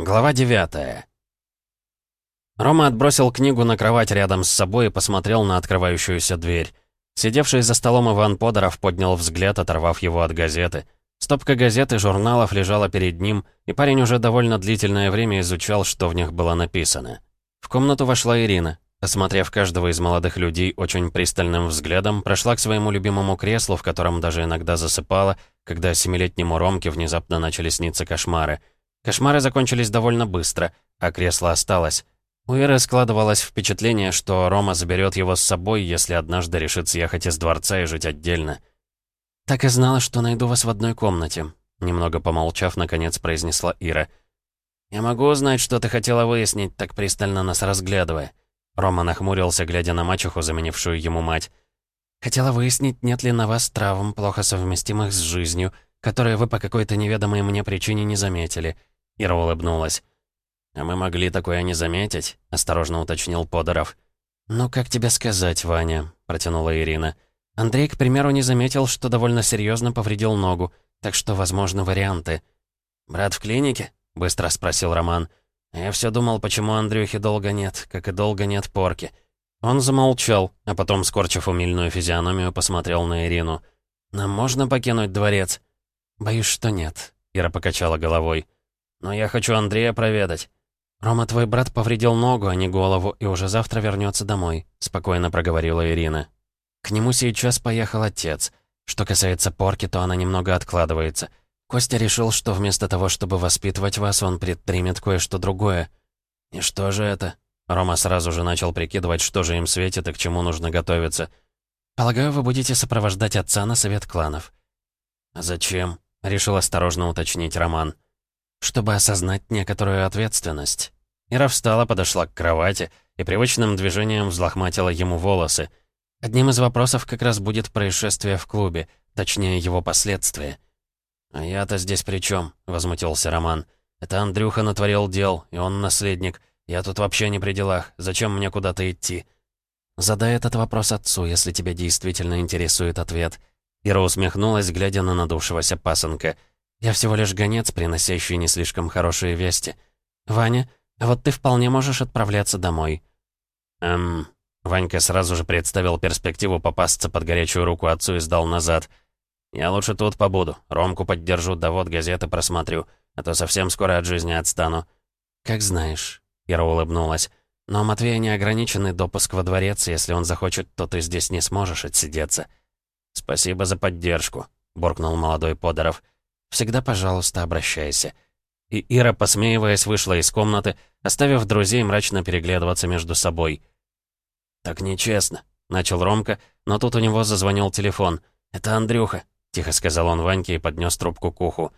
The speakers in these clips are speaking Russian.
Глава 9 Рома отбросил книгу на кровать рядом с собой и посмотрел на открывающуюся дверь. Сидевший за столом Иван Подоров поднял взгляд, оторвав его от газеты. Стопка газет и журналов лежала перед ним, и парень уже довольно длительное время изучал, что в них было написано. В комнату вошла Ирина. Осмотрев каждого из молодых людей очень пристальным взглядом, прошла к своему любимому креслу, в котором даже иногда засыпала, когда семилетнему Ромке внезапно начали сниться кошмары — Кошмары закончились довольно быстро, а кресло осталось. У Иры складывалось впечатление, что Рома заберет его с собой, если однажды решит съехать из дворца и жить отдельно. «Так и знала, что найду вас в одной комнате», — немного помолчав, наконец произнесла Ира. «Я могу узнать, что ты хотела выяснить, так пристально нас разглядывая?» Рома нахмурился, глядя на мачеху, заменившую ему мать. «Хотела выяснить, нет ли на вас травм, плохо совместимых с жизнью, которые вы по какой-то неведомой мне причине не заметили. Ира улыбнулась. «А мы могли такое не заметить?» — осторожно уточнил Подоров. «Ну, как тебе сказать, Ваня?» — протянула Ирина. «Андрей, к примеру, не заметил, что довольно серьезно повредил ногу, так что, возможны варианты». «Брат в клинике?» — быстро спросил Роман. «Я все думал, почему Андрюхи долго нет, как и долго нет порки». Он замолчал, а потом, скорчив умильную физиономию, посмотрел на Ирину. «Нам можно покинуть дворец?» «Боюсь, что нет», — Ира покачала головой. «Но я хочу Андрея проведать». «Рома, твой брат повредил ногу, а не голову, и уже завтра вернется домой», — спокойно проговорила Ирина. «К нему сейчас поехал отец. Что касается порки, то она немного откладывается. Костя решил, что вместо того, чтобы воспитывать вас, он предпримет кое-что другое». «И что же это?» Рома сразу же начал прикидывать, что же им светит и к чему нужно готовиться. «Полагаю, вы будете сопровождать отца на совет кланов». «А зачем?» — решил осторожно уточнить Роман. «Роман» чтобы осознать некоторую ответственность. Ира встала, подошла к кровати и привычным движением взлохматила ему волосы. Одним из вопросов как раз будет происшествие в клубе, точнее его последствия. «А я-то здесь при чем? возмутился Роман. «Это Андрюха натворил дел, и он наследник. Я тут вообще не при делах. Зачем мне куда-то идти?» «Задай этот вопрос отцу, если тебя действительно интересует ответ». Ира усмехнулась, глядя на надувшегося пасынка — я всего лишь гонец, приносящий не слишком хорошие вести. Ваня, вот ты вполне можешь отправляться домой». «Эм...» Ванька сразу же представил перспективу попасться под горячую руку отцу и сдал назад. «Я лучше тут побуду. Ромку поддержу, да вот газеты просмотрю, а то совсем скоро от жизни отстану». «Как знаешь», — Ира улыбнулась. «Но у Матвея неограниченный допуск во дворец, если он захочет, то ты здесь не сможешь отсидеться». «Спасибо за поддержку», — буркнул молодой Подоров. Всегда, пожалуйста, обращайся». И Ира, посмеиваясь, вышла из комнаты, оставив друзей мрачно переглядываться между собой. «Так нечестно», — начал Ромка, но тут у него зазвонил телефон. «Это Андрюха», — тихо сказал он Ваньке и поднес трубку к уху.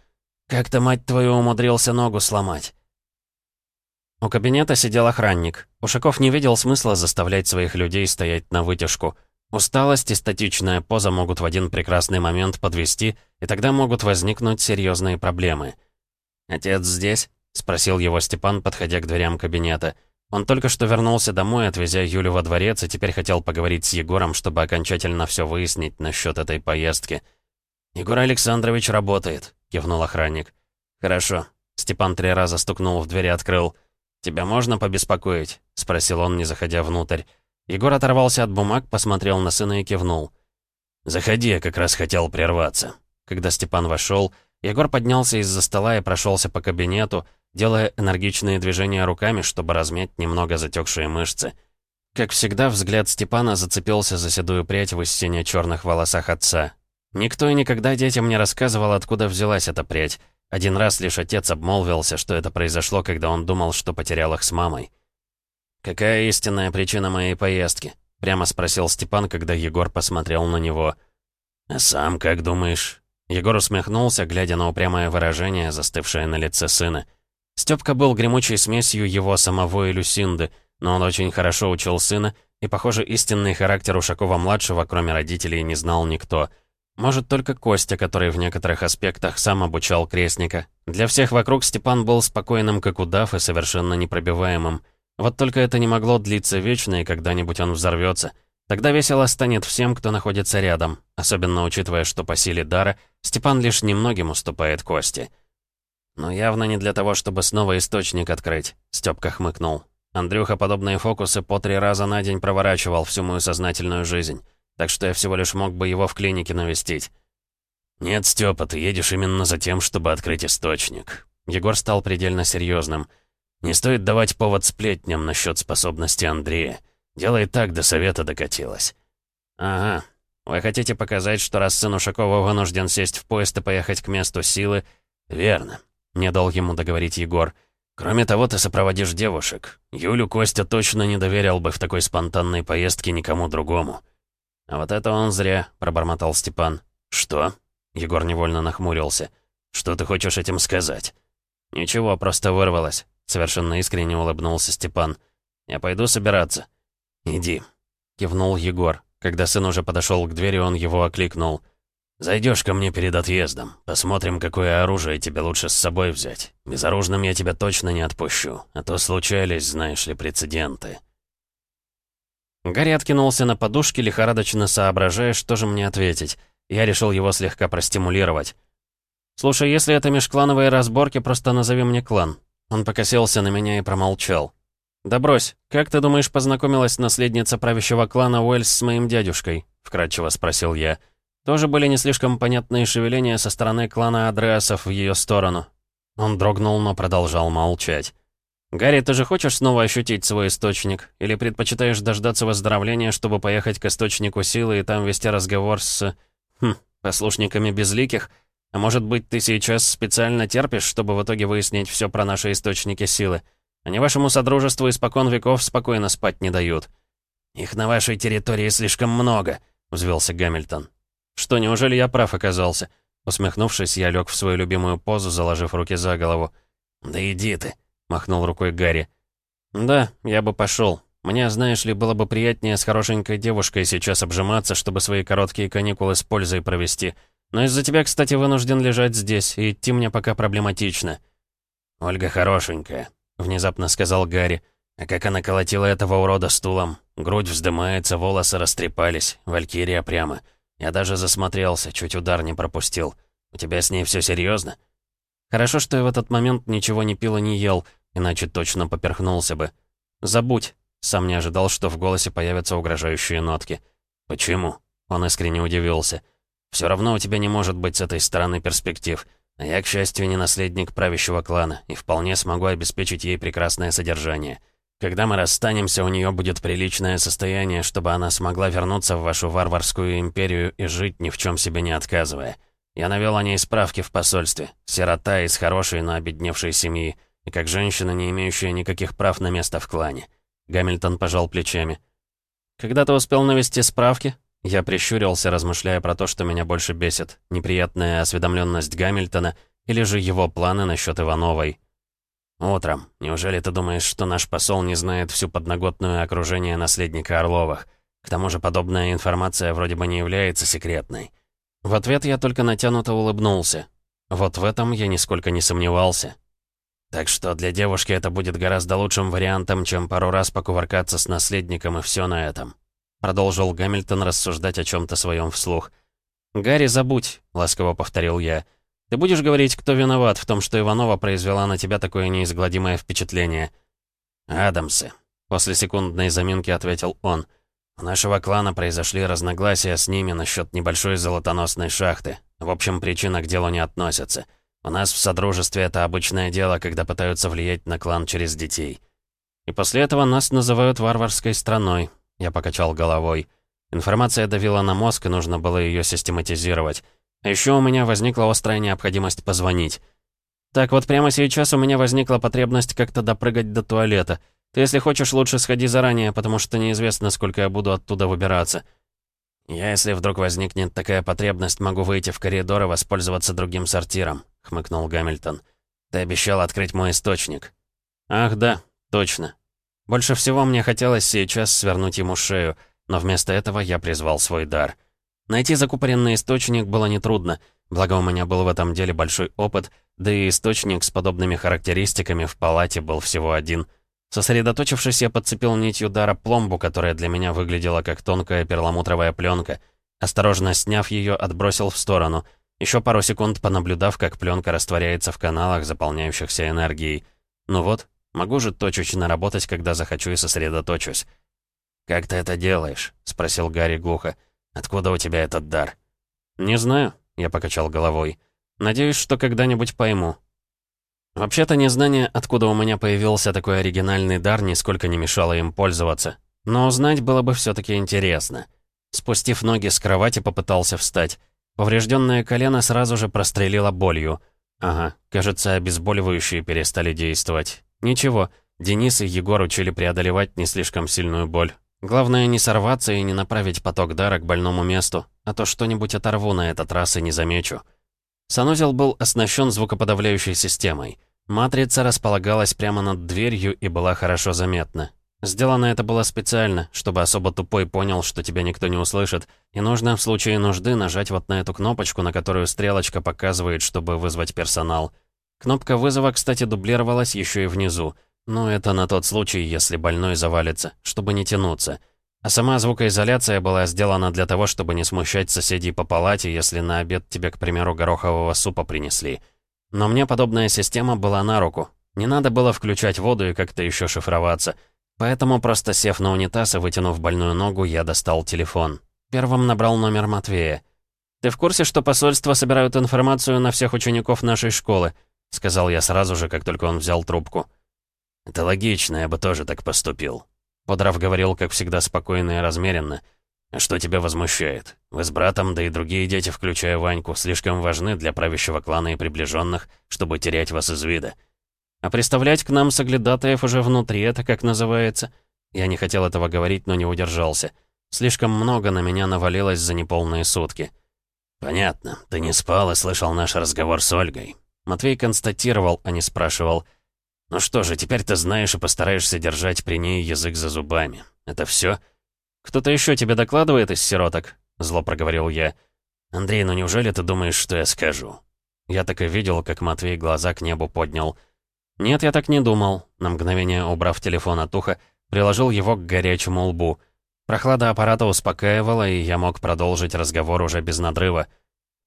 «Как то мать твою, умудрился ногу сломать?» У кабинета сидел охранник. Ушаков не видел смысла заставлять своих людей стоять на вытяжку — Усталость и статичная поза могут в один прекрасный момент подвести, и тогда могут возникнуть серьезные проблемы. «Отец здесь?» — спросил его Степан, подходя к дверям кабинета. Он только что вернулся домой, отвезя Юлю во дворец, и теперь хотел поговорить с Егором, чтобы окончательно все выяснить насчет этой поездки. «Егор Александрович работает», — кивнул охранник. «Хорошо». Степан три раза стукнул в дверь и открыл. «Тебя можно побеспокоить?» — спросил он, не заходя внутрь. Егор оторвался от бумаг, посмотрел на сына и кивнул. «Заходи, я как раз хотел прерваться». Когда Степан вошел, Егор поднялся из-за стола и прошелся по кабинету, делая энергичные движения руками, чтобы размять немного затекшие мышцы. Как всегда, взгляд Степана зацепился за седую прядь в истине черных волосах отца. Никто и никогда детям не рассказывал, откуда взялась эта прядь. Один раз лишь отец обмолвился, что это произошло, когда он думал, что потерял их с мамой. «Какая истинная причина моей поездки?» — прямо спросил Степан, когда Егор посмотрел на него. «А сам как думаешь?» Егор усмехнулся, глядя на упрямое выражение, застывшее на лице сына. Стёпка был гремучей смесью его самого и Люсинды, но он очень хорошо учил сына, и, похоже, истинный характер Ушакова-младшего, кроме родителей, не знал никто. Может, только Костя, который в некоторых аспектах сам обучал крестника. Для всех вокруг Степан был спокойным, как удав, и совершенно непробиваемым. Вот только это не могло длиться вечно, и когда-нибудь он взорвется. Тогда весело станет всем, кто находится рядом, особенно учитывая, что по силе дара Степан лишь немногим уступает Кости. «Но явно не для того, чтобы снова источник открыть», — Стёпка хмыкнул. «Андрюха подобные фокусы по три раза на день проворачивал всю мою сознательную жизнь, так что я всего лишь мог бы его в клинике навестить». «Нет, Стёпа, ты едешь именно за тем, чтобы открыть источник». Егор стал предельно серьезным. «Не стоит давать повод сплетням насчет способности Андрея. Дело и так до совета докатилось». «Ага. Вы хотите показать, что раз сын Ушакова вынужден сесть в поезд и поехать к месту силы...» «Верно. Не дал ему договорить Егор. «Кроме того, ты сопроводишь девушек. Юлю Костя точно не доверял бы в такой спонтанной поездке никому другому». «А вот это он зря», — пробормотал Степан. «Что?» — Егор невольно нахмурился. «Что ты хочешь этим сказать?» «Ничего, просто вырвалось», — совершенно искренне улыбнулся Степан. «Я пойду собираться». «Иди», — кивнул Егор. Когда сын уже подошел к двери, он его окликнул. Зайдешь ко мне перед отъездом. Посмотрим, какое оружие тебе лучше с собой взять. Безоружным я тебя точно не отпущу, а то случались, знаешь ли, прецеденты». Гарри откинулся на подушке, лихорадочно соображая, что же мне ответить. Я решил его слегка простимулировать. «Слушай, если это межклановые разборки, просто назови мне клан». Он покосился на меня и промолчал. «Да брось, как ты думаешь, познакомилась наследница правящего клана Уэльс с моим дядюшкой?» — вкратчиво спросил я. Тоже были не слишком понятные шевеления со стороны клана Адреасов в ее сторону. Он дрогнул, но продолжал молчать. «Гарри, ты же хочешь снова ощутить свой источник? Или предпочитаешь дождаться выздоровления, чтобы поехать к источнику силы и там вести разговор с... Хм, послушниками безликих? А может быть, ты сейчас специально терпишь, чтобы в итоге выяснить все про наши источники силы? Они вашему содружеству испокон веков спокойно спать не дают». «Их на вашей территории слишком много», — взвелся Гамильтон. «Что, неужели я прав оказался?» Усмехнувшись, я лег в свою любимую позу, заложив руки за голову. «Да иди ты», — махнул рукой Гарри. «Да, я бы пошел. Мне, знаешь ли, было бы приятнее с хорошенькой девушкой сейчас обжиматься, чтобы свои короткие каникулы с пользой провести. Но из-за тебя, кстати, вынужден лежать здесь, и идти мне пока проблематично». «Ольга хорошенькая», — внезапно сказал Гарри. «А как она колотила этого урода стулом? Грудь вздымается, волосы растрепались, валькирия прямо». Я даже засмотрелся, чуть удар не пропустил. У тебя с ней все серьезно? Хорошо, что я в этот момент ничего не пил и не ел, иначе точно поперхнулся бы. Забудь. Сам не ожидал, что в голосе появятся угрожающие нотки. Почему? Он искренне удивился. Все равно у тебя не может быть с этой стороны перспектив. А я, к счастью, не наследник правящего клана и вполне смогу обеспечить ей прекрасное содержание. Когда мы расстанемся, у нее будет приличное состояние, чтобы она смогла вернуться в вашу варварскую империю и жить, ни в чем себе не отказывая. Я навел о ней справки в посольстве. Сирота из хорошей, но обедневшей семьи. И как женщина, не имеющая никаких прав на место в клане. Гамильтон пожал плечами. «Когда ты успел навести справки?» Я прищурился, размышляя про то, что меня больше бесит. Неприятная осведомленность Гамильтона или же его планы насчет Ивановой. «Утром. Неужели ты думаешь, что наш посол не знает всю подноготную окружение наследника Орловых? К тому же подобная информация вроде бы не является секретной». В ответ я только натянуто улыбнулся. Вот в этом я нисколько не сомневался. «Так что для девушки это будет гораздо лучшим вариантом, чем пару раз покувыркаться с наследником и все на этом», продолжил Гамильтон рассуждать о чем то своем вслух. «Гарри, забудь», — ласково повторил я. Ты будешь говорить, кто виноват в том, что Иванова произвела на тебя такое неизгладимое впечатление?» «Адамсы», — после секундной заминки ответил он. «У нашего клана произошли разногласия с ними насчет небольшой золотоносной шахты. В общем, причина к делу не относится. У нас в Содружестве это обычное дело, когда пытаются влиять на клан через детей». «И после этого нас называют варварской страной», — я покачал головой. Информация давила на мозг, и нужно было ее систематизировать. А еще у меня возникла острая необходимость позвонить. Так вот прямо сейчас у меня возникла потребность как-то допрыгать до туалета. Ты, если хочешь, лучше сходи заранее, потому что неизвестно, сколько я буду оттуда выбираться. Я, если вдруг возникнет такая потребность, могу выйти в коридор и воспользоваться другим сортиром», — хмыкнул Гамильтон. «Ты обещал открыть мой источник». «Ах, да, точно. Больше всего мне хотелось сейчас свернуть ему шею, но вместо этого я призвал свой дар — Найти закупоренный источник было нетрудно, благо у меня был в этом деле большой опыт, да и источник с подобными характеристиками в палате был всего один. Сосредоточившись, я подцепил нитью дара пломбу, которая для меня выглядела как тонкая перламутровая пленка. Осторожно сняв ее, отбросил в сторону. Еще пару секунд понаблюдав, как пленка растворяется в каналах, заполняющихся энергией. Ну вот, могу же точечно работать, когда захочу и сосредоточусь. «Как ты это делаешь?» — спросил Гарри глухо. «Откуда у тебя этот дар?» «Не знаю», — я покачал головой. «Надеюсь, что когда-нибудь пойму». Вообще-то незнание, откуда у меня появился такой оригинальный дар, нисколько не мешало им пользоваться. Но узнать было бы все таки интересно. Спустив ноги с кровати, попытался встать. Поврежденное колено сразу же прострелило болью. Ага, кажется, обезболивающие перестали действовать. Ничего, Денис и Егор учили преодолевать не слишком сильную боль. Главное не сорваться и не направить поток дара к больному месту, а то что-нибудь оторву на этот раз и не замечу. Санузел был оснащен звукоподавляющей системой. Матрица располагалась прямо над дверью и была хорошо заметна. Сделано это было специально, чтобы особо тупой понял, что тебя никто не услышит, и нужно в случае нужды нажать вот на эту кнопочку, на которую стрелочка показывает, чтобы вызвать персонал. Кнопка вызова, кстати, дублировалась еще и внизу. Но это на тот случай, если больной завалится, чтобы не тянуться. А сама звукоизоляция была сделана для того, чтобы не смущать соседей по палате, если на обед тебе, к примеру, горохового супа принесли. Но мне подобная система была на руку. Не надо было включать воду и как-то еще шифроваться — Поэтому, просто сев на унитаз и вытянув больную ногу, я достал телефон. Первым набрал номер Матвея. «Ты в курсе, что посольство собирают информацию на всех учеников нашей школы?» — сказал я сразу же, как только он взял трубку. «Это логично, я бы тоже так поступил». Подрав говорил, как всегда, спокойно и размеренно. «А что тебя возмущает? Вы с братом, да и другие дети, включая Ваньку, слишком важны для правящего клана и приближенных, чтобы терять вас из вида». А представлять к нам соглядатаев уже внутри, это как называется? Я не хотел этого говорить, но не удержался. Слишком много на меня навалилось за неполные сутки. «Понятно. Ты не спал и слышал наш разговор с Ольгой». Матвей констатировал, а не спрашивал. «Ну что же, теперь ты знаешь и постараешься держать при ней язык за зубами. Это все? «Кто-то еще тебе докладывает из сироток?» Зло проговорил я. «Андрей, ну неужели ты думаешь, что я скажу?» Я так и видел, как Матвей глаза к небу поднял. «Нет, я так не думал», — на мгновение убрав телефон от уха, приложил его к горячему лбу. Прохлада аппарата успокаивала, и я мог продолжить разговор уже без надрыва.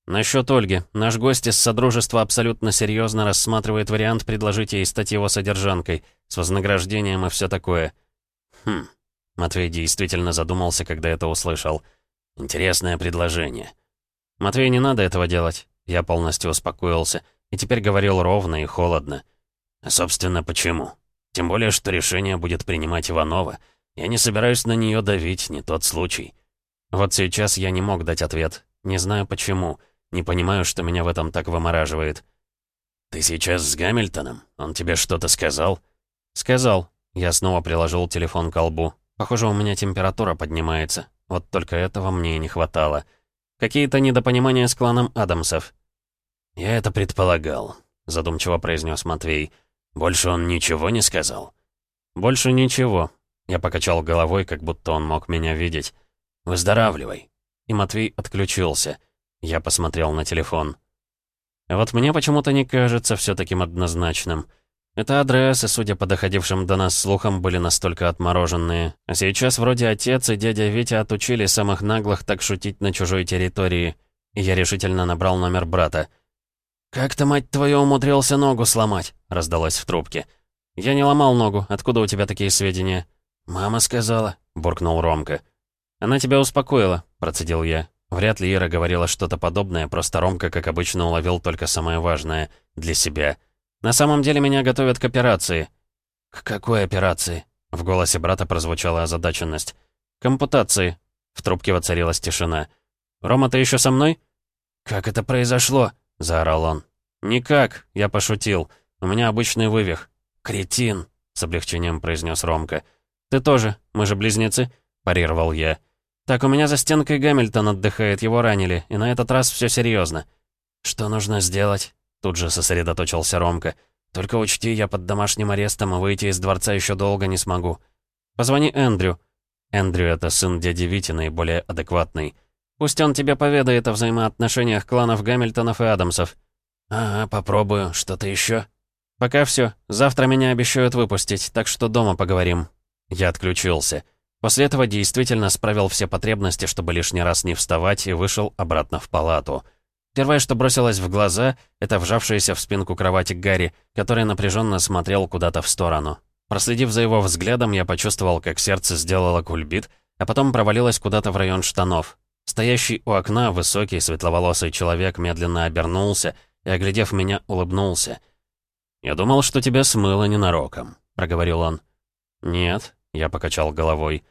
«Насчет Ольги. Наш гость из Содружества абсолютно серьезно рассматривает вариант предложить ей стать его содержанкой, с вознаграждением и все такое». «Хм...» Матвей действительно задумался, когда это услышал. «Интересное предложение». «Матвей, не надо этого делать». Я полностью успокоился, и теперь говорил ровно и холодно. Собственно, почему? Тем более, что решение будет принимать Иванова. Я не собираюсь на нее давить, не тот случай. Вот сейчас я не мог дать ответ. Не знаю почему. Не понимаю, что меня в этом так вымораживает. «Ты сейчас с Гамильтоном? Он тебе что-то сказал?» «Сказал». Я снова приложил телефон к колбу. Похоже, у меня температура поднимается. Вот только этого мне и не хватало. Какие-то недопонимания с кланом Адамсов. «Я это предполагал», — задумчиво произнес Матвей. «Больше он ничего не сказал?» «Больше ничего». Я покачал головой, как будто он мог меня видеть. «Выздоравливай». И Матвей отключился. Я посмотрел на телефон. Вот мне почему-то не кажется все таким однозначным. Это адресы, судя по доходившим до нас слухам, были настолько отмороженные. А сейчас вроде отец и дядя Витя отучили самых наглых так шутить на чужой территории. И я решительно набрал номер брата. «Как ты, мать твою, умудрился ногу сломать?» — раздалось в трубке. «Я не ломал ногу. Откуда у тебя такие сведения?» «Мама сказала», — буркнул Ромка. «Она тебя успокоила», — процедил я. Вряд ли Ира говорила что-то подобное, просто Ромка, как обычно, уловил только самое важное — для себя. «На самом деле меня готовят к операции». «К какой операции?» — в голосе брата прозвучала озадаченность. «Компутации». В трубке воцарилась тишина. «Рома, ты еще со мной?» «Как это произошло?» — заорал он. «Никак», — я пошутил. «У меня обычный вывих». «Кретин», — с облегчением произнес Ромка. «Ты тоже, мы же близнецы», — парировал я. «Так, у меня за стенкой Гамильтон отдыхает, его ранили, и на этот раз все серьезно. «Что нужно сделать?» — тут же сосредоточился Ромка. «Только учти, я под домашним арестом, и выйти из дворца еще долго не смогу. Позвони Эндрю». Эндрю — это сын дяди Вити, наиболее адекватный. Пусть он тебе поведает о взаимоотношениях кланов Гамильтонов и Адамсов». «Ага, попробую. Что-то еще?» «Пока все. Завтра меня обещают выпустить, так что дома поговорим». Я отключился. После этого действительно справил все потребности, чтобы лишний раз не вставать, и вышел обратно в палату. Первое, что бросилось в глаза, это вжавшийся в спинку кровати Гарри, который напряженно смотрел куда-то в сторону. Проследив за его взглядом, я почувствовал, как сердце сделало кульбит, а потом провалилось куда-то в район штанов. Стоящий у окна высокий светловолосый человек медленно обернулся и, оглядев меня, улыбнулся. «Я думал, что тебя смыло ненароком», — проговорил он. «Нет», — я покачал головой.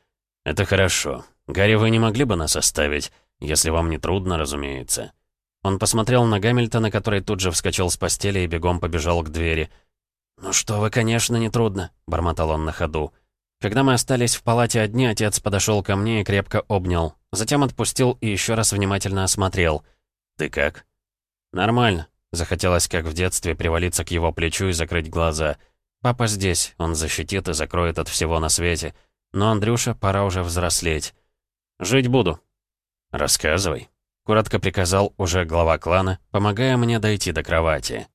«Это хорошо. Гарри, вы не могли бы нас оставить, если вам не трудно, разумеется». Он посмотрел на Гамильтона, который тут же вскочил с постели и бегом побежал к двери. «Ну что вы, конечно, не трудно», — бормотал он на ходу. Когда мы остались в палате одни, отец подошел ко мне и крепко обнял. Затем отпустил и еще раз внимательно осмотрел. «Ты как?» «Нормально». Захотелось, как в детстве, привалиться к его плечу и закрыть глаза. «Папа здесь, он защитит и закроет от всего на свете. Но, Андрюша, пора уже взрослеть. Жить буду». «Рассказывай». Коротко приказал уже глава клана, помогая мне дойти до кровати.